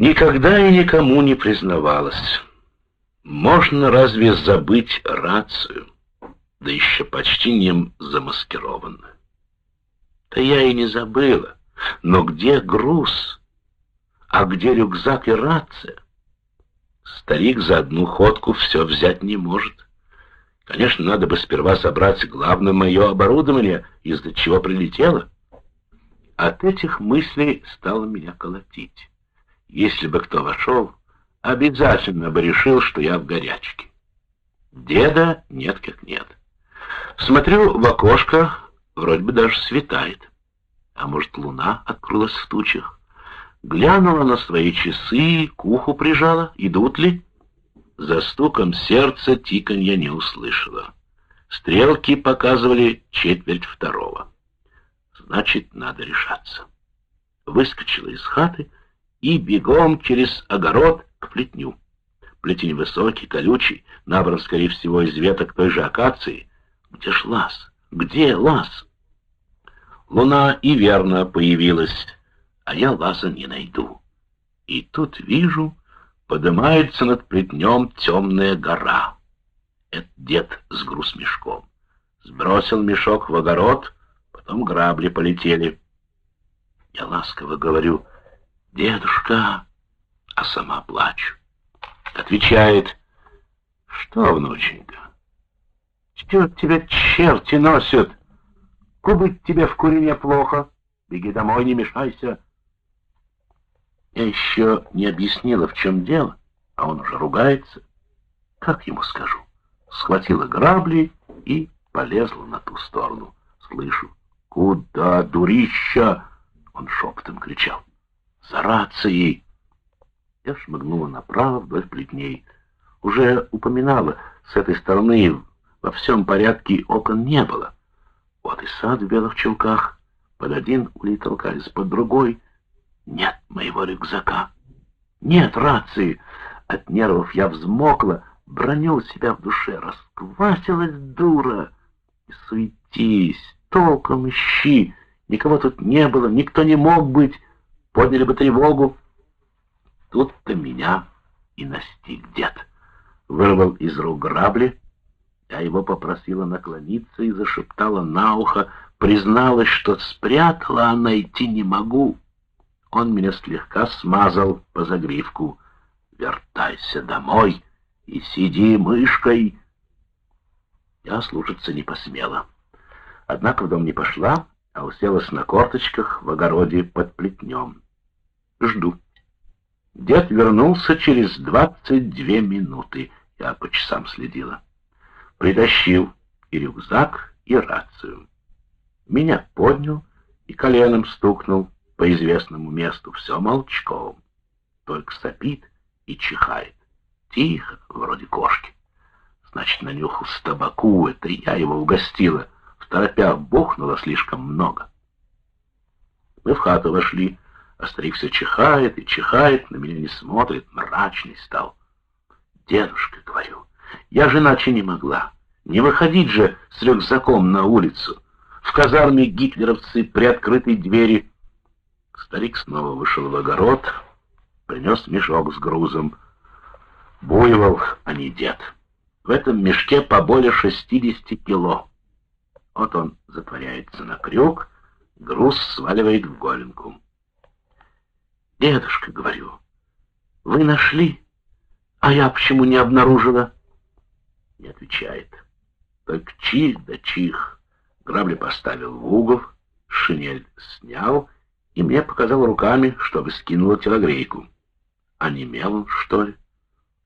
Никогда и никому не признавалась. Можно разве забыть рацию, да еще почти ним замаскированно? Да я и не забыла. Но где груз? А где рюкзак и рация? Старик за одну ходку все взять не может. Конечно, надо бы сперва собрать главное мое оборудование, из-за чего прилетело. От этих мыслей стало меня колотить. Если бы кто вошел, обязательно бы решил, что я в горячке. Деда нет как нет. Смотрю в окошко, вроде бы даже светает. А может, луна открылась в тучах? Глянула на свои часы, к уху прижала, идут ли? За стуком сердца тиканья не услышала. Стрелки показывали четверть второго. Значит, надо решаться. Выскочила из хаты и бегом через огород к плетню. Плетень высокий, колючий, набран, скорее всего, из веток той же акации. Где ж лаз? Где лаз? Луна и верно появилась, а я лаза не найду. И тут вижу, поднимается над плетнем темная гора. Это дед с груз мешком. Сбросил мешок в огород, потом грабли полетели. Я ласково говорю, «Дедушка!» А сама плачу. Отвечает, «Что, внученька, что тебя черти носят?» Кубыть тебе в курине плохо. Беги домой, не мешайся. Я еще не объяснила, в чем дело, а он уже ругается. Как ему скажу? Схватила грабли и полезла на ту сторону. Слышу. «Куда, дурища?» Он шепотом кричал. «За рацией!» Я шмыгнула направо вдоль плетней. Уже упоминала, с этой стороны во всем порядке окон не было. Вот и сад в белых чулках. Под один улей толкались, под другой. Нет моего рюкзака. Нет рации. От нервов я взмокла, броню себя в душе. Расквасилась дура. И суетись, толком ищи. Никого тут не было, никто не мог быть. Подняли бы тревогу. Тут-то меня и настиг дед. Вырвал из рук грабли, я его попросила наклониться и зашептала на ухо, призналась, что спрятала, а найти не могу. Он меня слегка смазал по загривку. «Вертайся домой и сиди мышкой!» Я слушаться не посмела. Однако в дом не пошла, а уселась на корточках в огороде под плетнем. Жду. Дед вернулся через двадцать две минуты. Я по часам следила притащил и рюкзак, и рацию. Меня поднял и коленом стукнул по известному месту, все молчком, только сопит и чихает. Тихо, вроде кошки. Значит, нанюхал с табаку, это я его угостила. В торопях бухнуло слишком много. Мы в хату вошли, а старик все чихает и чихает, на меня не смотрит, мрачный стал. «Дедушка», — говорю, я же иначе не могла. Не выходить же с рюкзаком на улицу. В казарме гитлеровцы при открытой двери. Старик снова вышел в огород, принес мешок с грузом. Буйвол, а не дед. В этом мешке по более 60 кило. Вот он затворяется на крюк, груз сваливает в голенку. «Дедушка, — говорю, — вы нашли, а я почему не обнаружила?» Не отвечает. Только чих да чих. Грабли поставил в угол, шинель снял и мне показал руками, чтобы скинула телогрейку. А не мел что ли?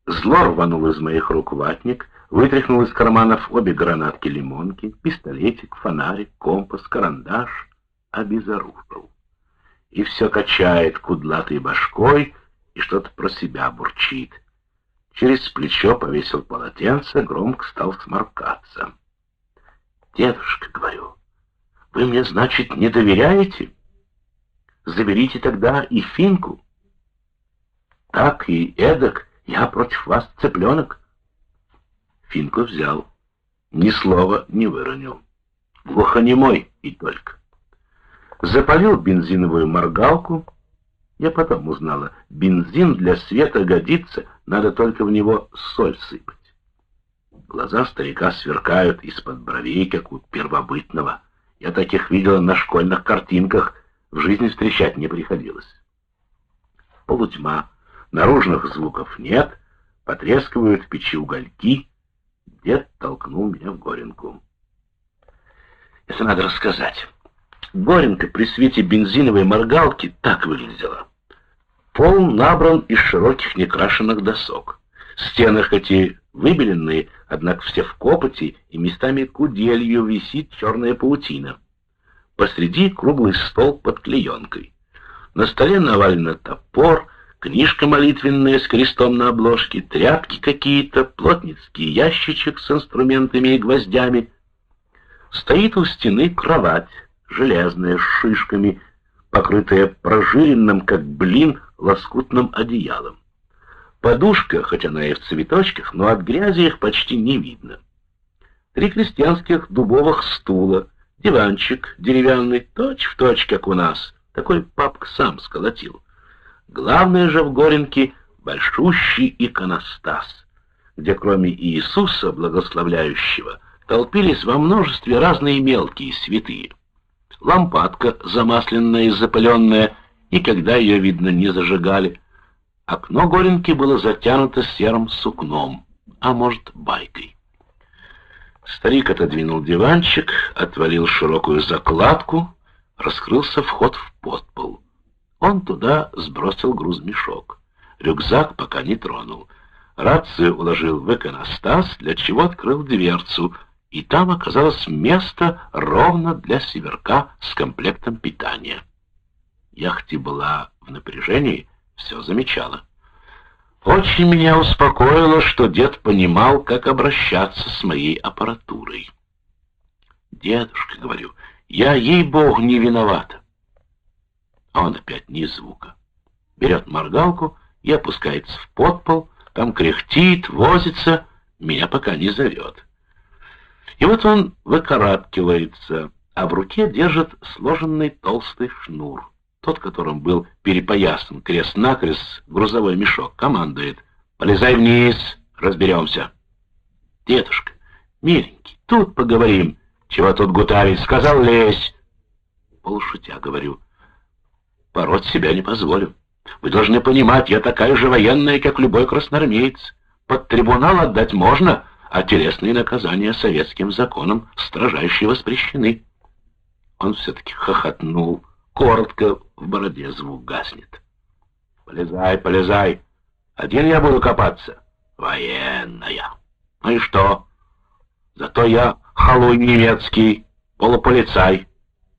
Зло рванул из моих рук ватник, вытряхнул из карманов обе гранатки-лимонки, пистолетик, фонарик, компас, карандаш, обезоружил. И все качает кудлатой башкой и что-то про себя бурчит. Через плечо повесил полотенце, громко стал сморкаться. «Дедушка, — говорю, — вы мне, значит, не доверяете? Заберите тогда и финку. Так и эдак я против вас цыпленок». Финку взял, ни слова не выронил. Глухонемой и только. Запалил бензиновую моргалку, Я потом узнала, бензин для света годится, надо только в него соль сыпать. Глаза старика сверкают из-под бровей, как у первобытного. Я таких видела на школьных картинках, в жизни встречать не приходилось. Полутьма, наружных звуков нет, потрескивают печи угольки. Дед толкнул меня в горенку. Это надо рассказать. Горенка при свете бензиновой моргалки так выглядела. Пол набран из широких некрашенных досок. Стены хоть и выбеленные, однако все в копоти, и местами куделью висит черная паутина. Посреди круглый стол под клеенкой. На столе навалено топор, книжка молитвенная с крестом на обложке, тряпки какие-то, плотницкий ящичек с инструментами и гвоздями. Стоит у стены кровать, железная, с шишками, покрытая прожиренным, как блин, лоскутным одеялом. Подушка, хоть она и в цветочках, но от грязи их почти не видно. Три крестьянских дубовых стула, диванчик деревянный, точь-в-точь, точь, как у нас. Такой папка сам сколотил. Главное же в Горенке — большущий иконостас, где кроме Иисуса, благословляющего, толпились во множестве разные мелкие святые. Лампадка замасленная и запыленная, никогда ее, видно, не зажигали — Окно Горенки было затянуто серым сукном, а может, байкой. Старик отодвинул диванчик, отвалил широкую закладку, раскрылся вход в подпол. Он туда сбросил грузмешок. Рюкзак пока не тронул. Рацию уложил в иконостас, для чего открыл дверцу, и там оказалось место ровно для северка с комплектом питания. Яхти была в напряжении, все замечала. Очень меня успокоило, что дед понимал, как обращаться с моей аппаратурой. «Дедушка, — говорю, — я, ей-богу, не виновата». А он опять ни звука. Берет моргалку и опускается в подпол, там кряхтит, возится, меня пока не зовет. И вот он выкарабкивается, а в руке держит сложенный толстый шнур. Тот, которым был перепоясан крест-накрест грузовой мешок, командует. «Полезай вниз, разберемся». «Дедушка, миленький, тут поговорим. Чего тут гутарить? Сказал, лезь». Полушутя говорю. «Пороть себя не позволю. Вы должны понимать, я такая же военная, как любой красноармеец. Под трибунал отдать можно, а телесные наказания советским законом строжайше воспрещены». Он все-таки хохотнул коротко в бороде звук гаснет. «Полезай, полезай! Один я буду копаться. Военная. Ну и что? Зато я халуй немецкий, полуполицай.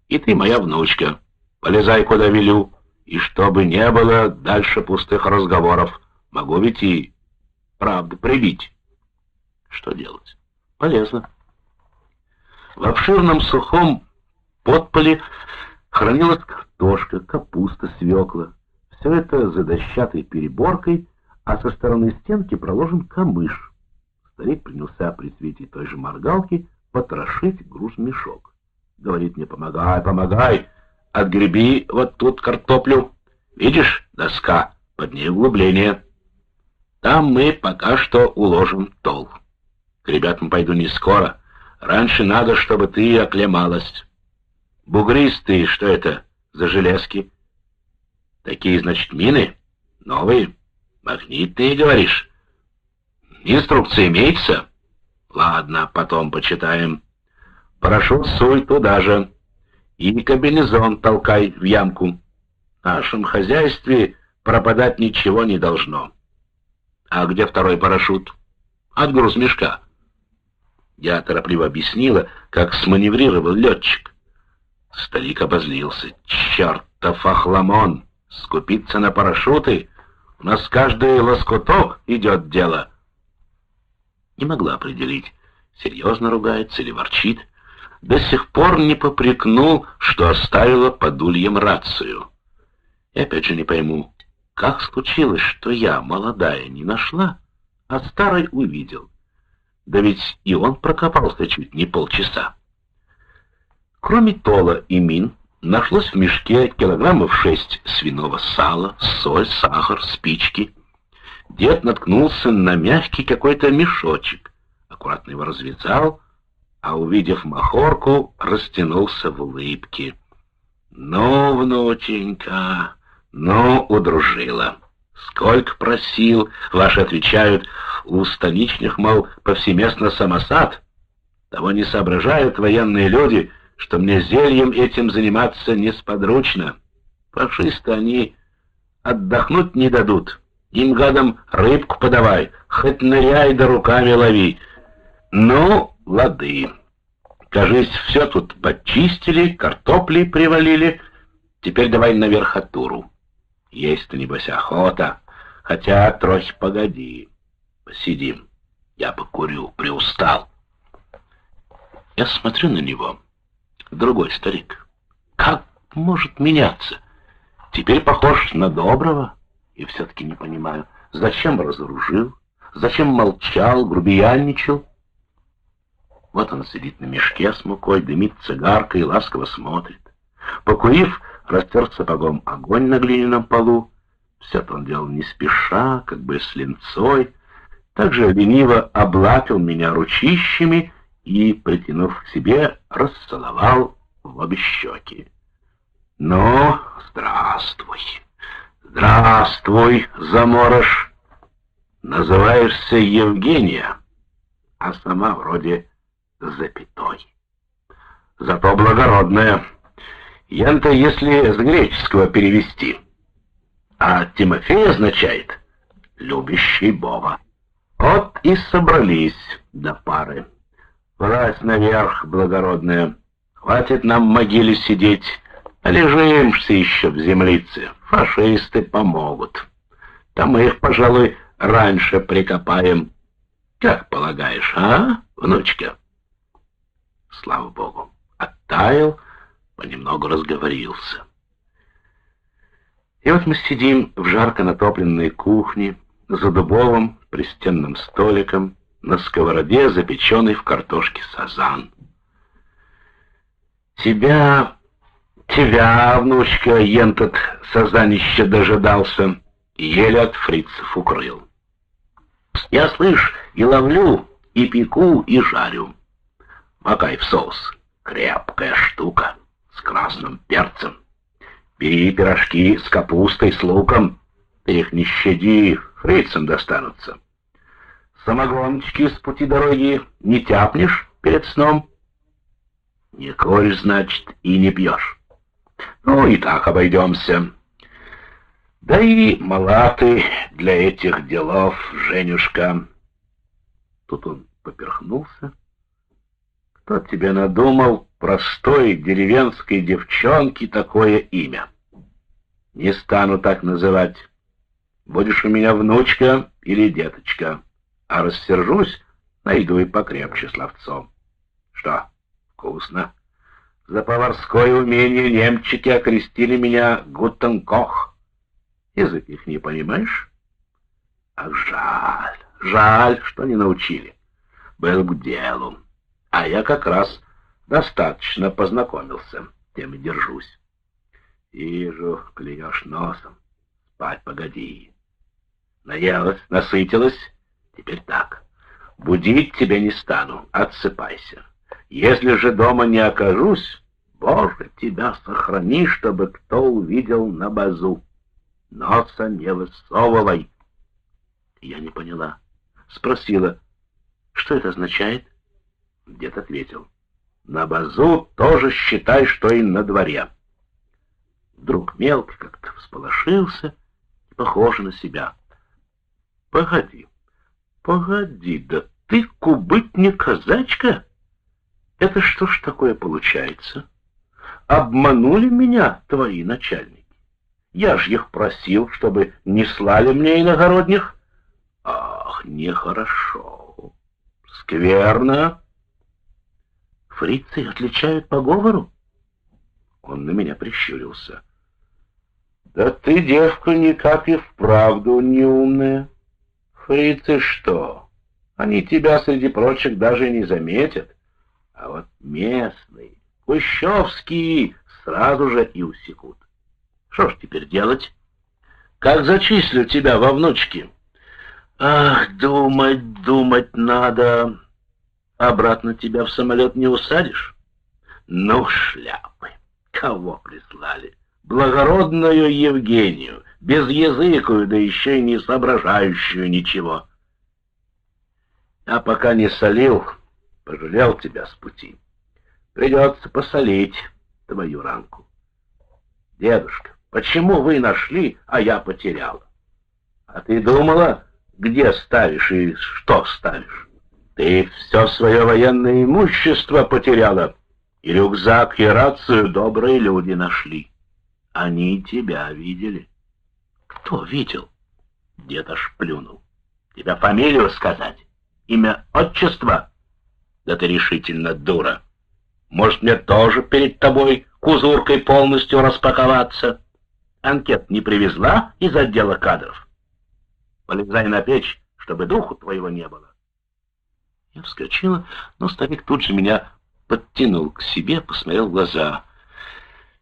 И ты моя внучка. Полезай, куда велю. И чтобы не было дальше пустых разговоров, могу ведь и правда прибить. Что делать? Полезно. В обширном сухом подполе хранилась картошка, капуста, свекла. Все это за дощатой переборкой, а со стороны стенки проложен камыш. Старик принялся при свете той же моргалки потрошить груз-мешок. Говорит мне, помогай, помогай, отгреби вот тут картоплю. Видишь, доска, под ней углубление. Там мы пока что уложим тол. К ребятам пойду не скоро. Раньше надо, чтобы ты оклемалась. Бугристые, что это за железки? Такие, значит, мины? Новые? Магнитные, говоришь? Инструкция имеется? Ладно, потом почитаем. Парашют суй туда же. И комбинезон толкай в ямку. В нашем хозяйстве пропадать ничего не должно. А где второй парашют? От грузмешка. Я торопливо объяснила, как сманеврировал летчик. Старик обозлился. «Чертов охламон! Скупиться на парашюты? У нас каждый лоскуток идет дело!» Не могла определить, серьезно ругается или ворчит. До сих пор не попрекнул, что оставила под ульем рацию. И опять же не пойму, как случилось, что я, молодая, не нашла, а старой увидел. Да ведь и он прокопался чуть не полчаса. Кроме Тола и Мин, Нашлось в мешке килограммов шесть свиного сала, соль, сахар, спички. Дед наткнулся на мягкий какой-то мешочек, аккуратно его развязал, а, увидев махорку, растянулся в улыбке. «Ну, внученька, ну, удружила. Сколько просил, ваши отвечают, у станичных, мол, повсеместно самосад. Того не соображают военные люди, что мне зельем этим заниматься несподручно. Фашисты они отдохнуть не дадут». Им, гадам, рыбку подавай, хоть ныряй да руками лови. Ну, лады. Кажись, все тут почистили, картопли привалили. Теперь давай на верхотуру. Есть-то, небось, охота. Хотя трохи погоди. Посидим. Я покурю, приустал. Я смотрю на него. Другой старик. Как может меняться? Теперь похож на доброго. И все-таки не понимаю, зачем разоружил, зачем молчал, грубиянничал. Вот он сидит на мешке с мукой, дымит цигаркой и ласково смотрит. Покурив, растер сапогом огонь на глиняном полу. Все это он делал не спеша, как бы с линцой. Также лениво облапил меня ручищами и, притянув к себе, расцеловал в обе щеки. «Ну, здравствуй!» «Здравствуй, заморож! Называешься Евгения, а сама вроде запятой. Зато благородная. Янта, если с греческого перевести. А Тимофей означает «любящий Бога». Вот и собрались до пары. Власть наверх, благородная. Хватит нам в могиле сидеть. Лежимся еще в землице. Фашисты помогут. Там мы их, пожалуй, раньше прикопаем. Как полагаешь, а, внучка? Слава богу, оттаял, понемногу разговорился. И вот мы сидим в жарко натопленной кухне, за дубовым пристенным столиком, на сковороде, запеченный в картошке сазан. Тебя Тебя, внучка, ентот созданище дожидался, еле от фрицев укрыл. Я, слышь, и ловлю, и пеку, и жарю. Макай в соус. Крепкая штука, с красным перцем. Бери пирожки с капустой, с луком. Ты их не щади, фрицам достанутся. Самогончики с пути дороги не тяпнешь перед сном? Не коль, значит, и не пьешь. Ну, и так обойдемся. Да и мала ты для этих делов, Женюшка. Тут он поперхнулся. Кто тебе надумал простой деревенской девчонке такое имя? Не стану так называть. Будешь у меня внучка или деточка. А рассержусь, найду и покрепче словцом. Что, вкусно? За поварское умение немчики окрестили меня Гутенкох. Язык их не понимаешь? Ах, жаль, жаль, что не научили. Был к делу. А я как раз достаточно познакомился, тем и держусь. Вижу, клюешь носом. Спать погоди. Наелась, насытилась? Теперь так. Будить тебя не стану, отсыпайся. Если же дома не окажусь, Боже, тебя сохрани, чтобы кто увидел на базу. Носа не высовывай. Я не поняла. Спросила, что это означает? Дед ответил, на базу тоже считай, что и на дворе. Вдруг мелкий как-то всполошился похоже на себя. Погоди, погоди, да ты кубыть не казачка? Это что ж такое получается? Обманули меня твои начальники. Я ж их просил, чтобы не слали мне иногородних. Ах, нехорошо. Скверно. Фрицы отличают по говору? Он на меня прищурился. Да ты, девка, никак и вправду не умная. Фрицы что? Они тебя среди прочих даже не заметят. А вот местный, Кущевский, сразу же и усекут. Что ж теперь делать? Как зачислю тебя во внучки? Ах, думать, думать надо. Обратно тебя в самолет не усадишь? Ну, шляпы. Кого прислали? Благородную Евгению, безязыкую, да еще и не соображающую ничего. А пока не солил, пожалел тебя с пути. Придется посолить твою ранку. Дедушка, почему вы нашли, а я потеряла? А ты думала, где ставишь и что ставишь? Ты все свое военное имущество потеряла, и рюкзак, и рацию добрые люди нашли. Они тебя видели. Кто видел? Дед аж плюнул. Тебя фамилию сказать? Имя, отчество? Да ты решительно дура. Может, мне тоже перед тобой кузуркой полностью распаковаться? Анкет не привезла из отдела кадров? Полезай на печь, чтобы духу твоего не было. Я вскочила, но старик тут же меня подтянул к себе, посмотрел в глаза.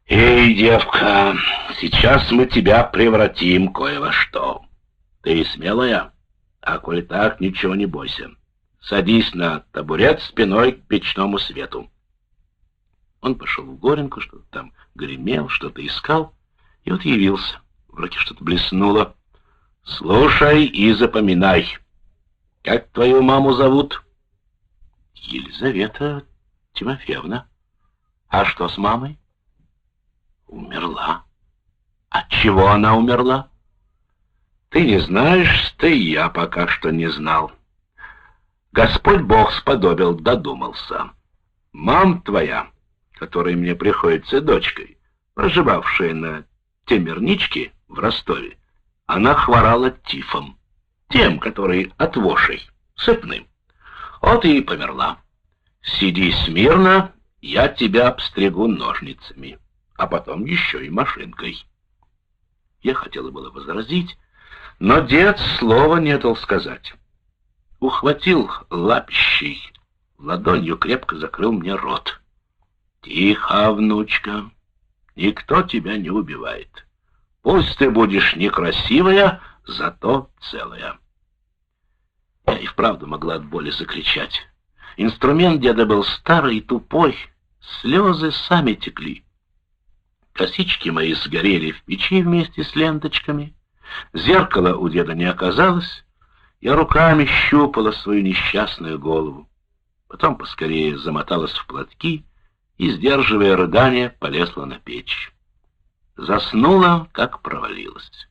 «Эй, девка, сейчас мы тебя превратим кое во что. Ты смелая, а коли так, ничего не бойся. Садись на табурет спиной к печному свету. Он пошел в горенку, что-то там гремел, что-то искал, и вот явился. В руке что-то блеснуло. «Слушай и запоминай. Как твою маму зовут?» «Елизавета Тимофеевна. А что с мамой?» «Умерла. От чего она умерла?» «Ты не знаешь, ты и я пока что не знал». Господь Бог сподобил, додумался. Мам твоя, которой мне приходится дочкой, проживавшая на Темерничке в Ростове, она хворала тифом, тем, который от вошей, сыпным. Вот и померла. Сиди смирно, я тебя обстригу ножницами, а потом еще и машинкой. Я хотела было возразить, но дед слова не дал сказать ухватил лапищей, ладонью крепко закрыл мне рот. «Тихо, внучка, никто тебя не убивает. Пусть ты будешь некрасивая, зато целая». Я и вправду могла от боли закричать. Инструмент деда был старый и тупой, слезы сами текли. Косички мои сгорели в печи вместе с ленточками. Зеркала у деда не оказалось, я руками щупала свою несчастную голову. Потом поскорее замоталась в платки и, сдерживая рыдание, полезла на печь. Заснула, как провалилась.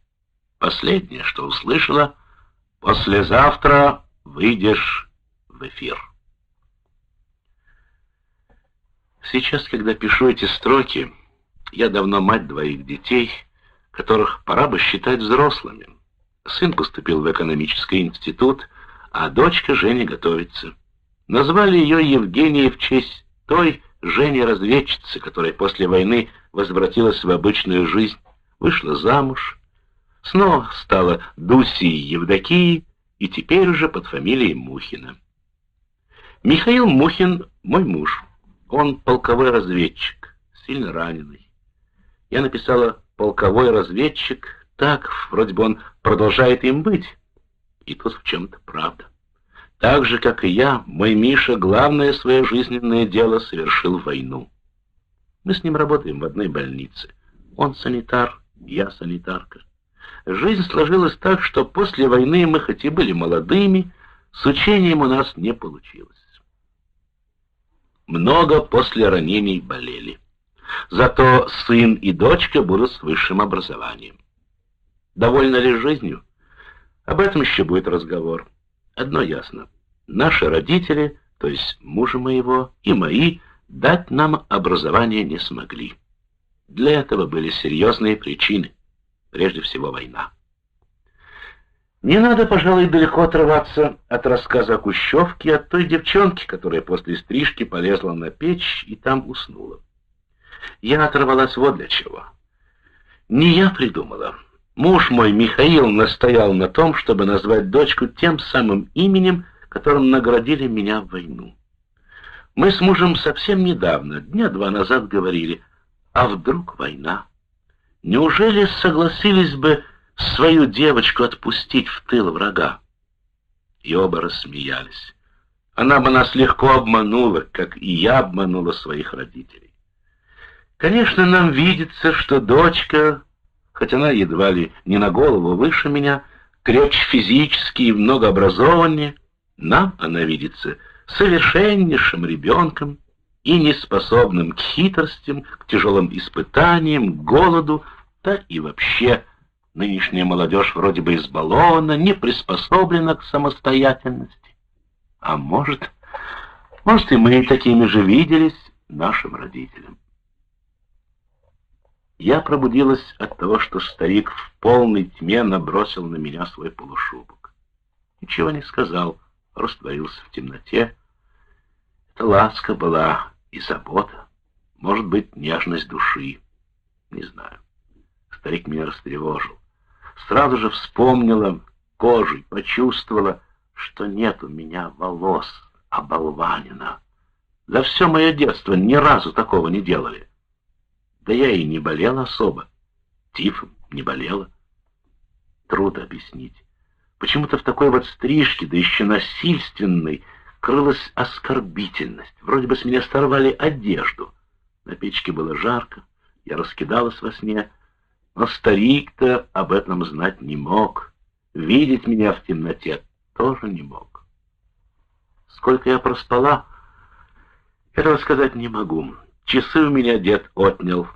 Последнее, что услышала, «Послезавтра выйдешь в эфир». Сейчас, когда пишу эти строки, я давно мать двоих детей, которых пора бы считать взрослыми. Сын поступил в экономический институт, а дочка Женя готовится. Назвали ее Евгенией в честь той Жени-разведчицы, которая после войны возвратилась в обычную жизнь, вышла замуж, снова стала Дусей Евдокией и теперь уже под фамилией Мухина. Михаил Мухин — мой муж. Он полковой разведчик, сильно раненый. Я написала «полковой разведчик», так, вроде бы он продолжает им быть. И тут в чем-то правда. Так же, как и я, мой Миша главное свое жизненное дело совершил войну. Мы с ним работаем в одной больнице. Он санитар, я санитарка. Жизнь сложилась так, что после войны мы хоть и были молодыми, с учением у нас не получилось. Много после ранений болели. Зато сын и дочка будут с высшим образованием. Довольна ли жизнью? Об этом еще будет разговор. Одно ясно. Наши родители, то есть мужа моего и мои, дать нам образование не смогли. Для этого были серьезные причины. Прежде всего война. Не надо, пожалуй, далеко отрываться от рассказа о Кущевке, от той девчонки, которая после стрижки полезла на печь и там уснула. Я оторвалась вот для чего. Не я придумала. Муж мой, Михаил, настоял на том, чтобы назвать дочку тем самым именем, которым наградили меня в войну. Мы с мужем совсем недавно, дня два назад, говорили, А вдруг война? Неужели согласились бы свою девочку отпустить в тыл врага? И оба рассмеялись. Она бы нас легко обманула, как и я обманула своих родителей. Конечно, нам видится, что дочка, хоть она едва ли не на голову выше меня, крепче физически и многообразованнее, нам она видится совершеннейшим ребенком и неспособным к хитростям, к тяжелым испытаниям, к голоду, да и вообще нынешняя молодежь вроде бы избалована, не приспособлена к самостоятельности. А может, может и мы такими же виделись нашим родителям. Я пробудилась от того, что старик в полной тьме набросил на меня свой полушубок. Ничего не сказал, растворился в темноте. Это ласка была и забота, может быть, нежность души, не знаю. Старик меня растревожил. Сразу же вспомнила кожей, почувствовала, что нет у меня волос, оболванина. За все мое детство ни разу такого не делали. Да я и не болела особо. Тифом не болела. Трудно объяснить. Почему-то в такой вот стрижке, да еще насильственной, крылась оскорбительность. Вроде бы с меня сорвали одежду. На печке было жарко, я раскидалась во сне, но старик-то об этом знать не мог. Видеть меня в темноте тоже не мог. Сколько я проспала, этого сказать не могу. Часы у меня дед отнял,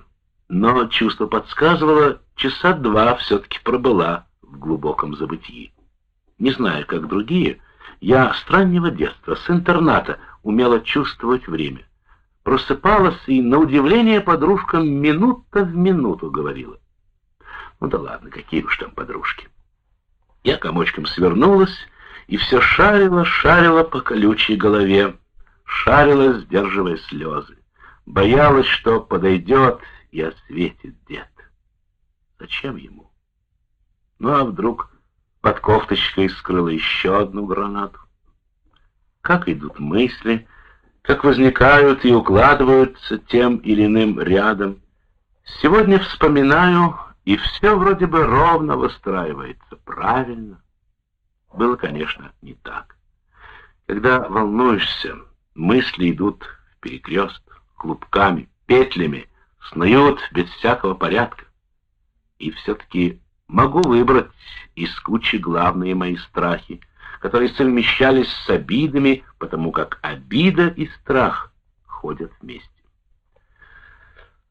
но чувство подсказывало, часа два все-таки пробыла в глубоком забытии. Не знаю, как другие, я с раннего детства, с интерната, умела чувствовать время. Просыпалась и, на удивление, подружкам минута в минуту говорила. Ну да ладно, какие уж там подружки. Я комочком свернулась и все шарила, шарила по колючей голове, шарила, сдерживая слезы. Боялась, что подойдет и осветит дед. Зачем ему? Ну а вдруг под кофточкой скрыла еще одну гранату? Как идут мысли, как возникают и укладываются тем или иным рядом. Сегодня вспоминаю, и все вроде бы ровно выстраивается, правильно. Было, конечно, не так. Когда волнуешься, мысли идут в перекрест, клубками, петлями, снуют без всякого порядка. И все-таки могу выбрать из кучи главные мои страхи, которые совмещались с обидами, потому как обида и страх ходят вместе.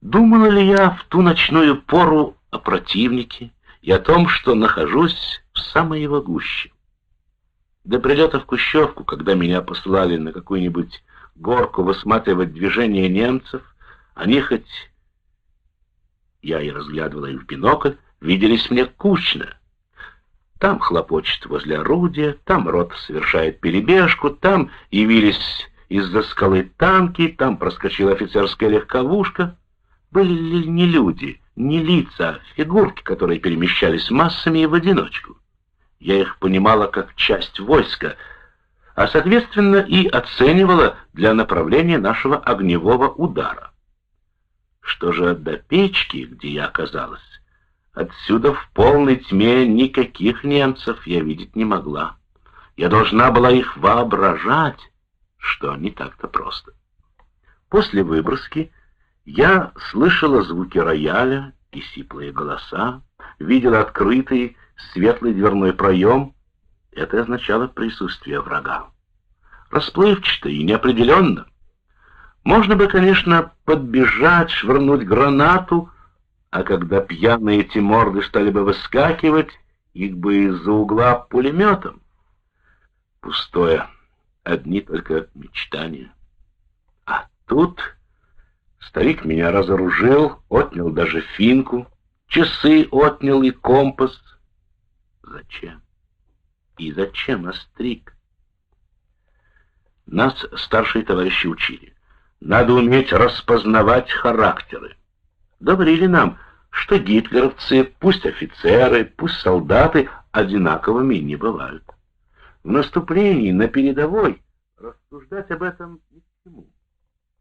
Думала ли я в ту ночную пору о противнике и о том, что нахожусь в самой его гуще? До прилета в Кущевку, когда меня послали на какую-нибудь горку высматривать движение немцев, они хоть... Я и разглядывала их в бинокль, виделись мне кучно. Там хлопочет возле орудия, там рот совершает перебежку, там явились из-за скалы танки, там проскочила офицерская легковушка. Были ли не люди, не лица, а фигурки, которые перемещались массами и в одиночку? Я их понимала как часть войска, а, соответственно, и оценивала для направления нашего огневого удара. Что же до печки, где я оказалась, отсюда в полной тьме никаких немцев я видеть не могла. Я должна была их воображать, что не так-то просто. После выброски я слышала звуки рояля и сиплые голоса, видела открытый светлый дверной проем. Это означало присутствие врага. Расплывчато и неопределенно. Можно бы, конечно, подбежать, швырнуть гранату, а когда пьяные эти морды стали бы выскакивать, их бы из-за угла пулеметом. Пустое. Одни только мечтания. А тут старик меня разоружил, отнял даже финку, часы отнял и компас. Зачем? И зачем остриг? Нас старшие товарищи учили. Надо уметь распознавать характеры. Говорили нам, что гитлеровцы, пусть офицеры, пусть солдаты, одинаковыми не бывают. В наступлении на передовой рассуждать об этом ни к чему.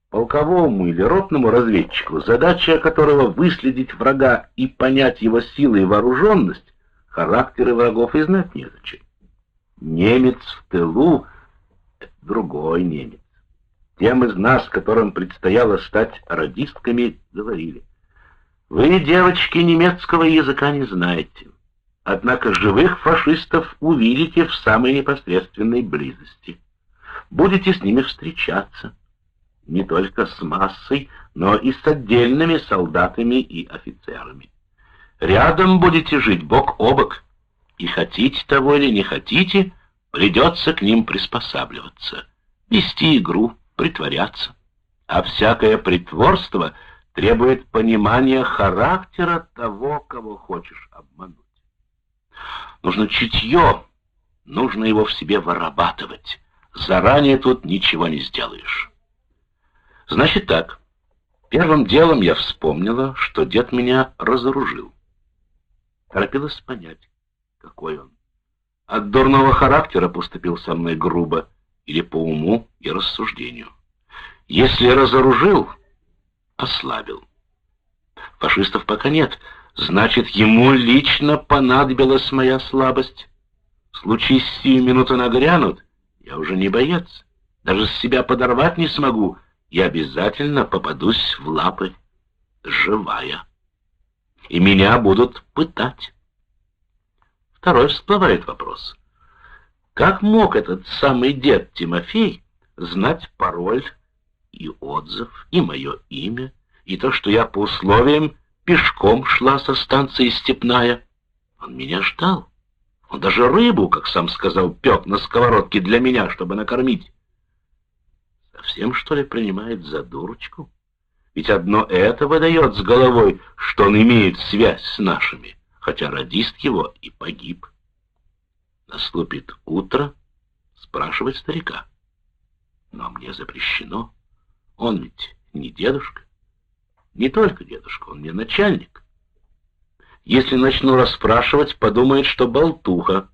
Полковому или ротному разведчику, задача которого выследить врага и понять его силы и вооруженность, характеры врагов и знать незачем. Немец в тылу — другой немец. Тем из нас, которым предстояло стать радистками, говорили. Вы, девочки, немецкого языка не знаете. Однако живых фашистов увидите в самой непосредственной близости. Будете с ними встречаться не только с массой, но и с отдельными солдатами и офицерами. Рядом будете жить бок о бок, и хотите того или не хотите, придется к ним приспосабливаться, вести игру, притворяться. А всякое притворство требует понимания характера того, кого хочешь обмануть. Нужно чутье, нужно его в себе вырабатывать. Заранее тут ничего не сделаешь. Значит так. Первым делом я вспомнила, что дед меня разоружил. Торопилась понять, какой он. От дурного характера поступил со мной грубо или по уму и рассуждению. Если разоружил, ослабил. Фашистов пока нет, значит, ему лично понадобилась моя слабость. Случись сию минуту нагрянут, я уже не боец. Даже себя подорвать не смогу, я обязательно попадусь в лапы живая. И меня будут пытать. Второй всплывает вопрос. Как мог этот самый дед Тимофей знать пароль и отзыв, и мое имя, и то, что я по условиям пешком шла со станции Степная? Он меня ждал. Он даже рыбу, как сам сказал, пек на сковородке для меня, чтобы накормить. Совсем, что ли, принимает за дурочку? Ведь одно это выдает с головой, что он имеет связь с нашими, хотя радист его и погиб. Наступит утро, спрашивает старика. Но мне запрещено. Он ведь не дедушка. Не только дедушка, он мне начальник. Если начну расспрашивать, подумает, что болтуха.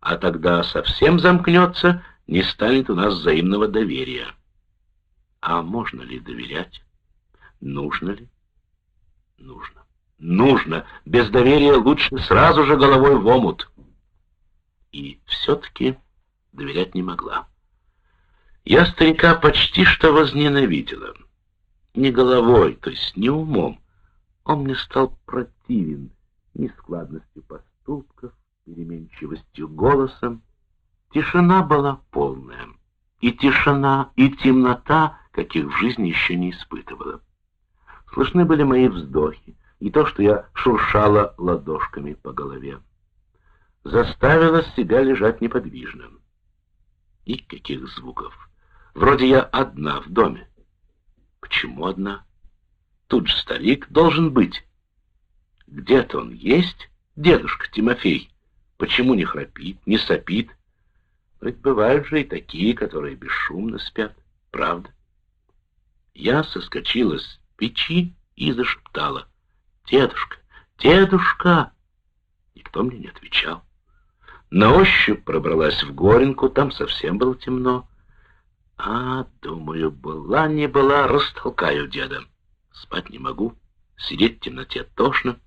А тогда совсем замкнется не станет у нас взаимного доверия. А можно ли доверять? Нужно ли? Нужно. Нужно. Без доверия лучше сразу же головой в омут. И все-таки доверять не могла. Я старика почти что возненавидела. Не головой, то есть не умом. Он мне стал противен нескладностью поступков, переменчивостью голосом, Тишина была полная. И тишина, и темнота, каких в жизни еще не испытывала. Слышны были мои вздохи, и то, что я шуршала ладошками по голове. Заставила себя лежать неподвижно. И каких звуков? Вроде я одна в доме. Почему одна? Тут же старик должен быть. Где-то он есть, дедушка Тимофей. Почему не храпит, не сопит, ведь бывают же и такие, которые бесшумно спят, правда? Я соскочила с печи и зашептала. «Дедушка! Дедушка!» Никто мне не отвечал. На ощупь пробралась в горенку, там совсем было темно. А, думаю, была не была, растолкаю деда. Спать не могу, сидеть в темноте тошно.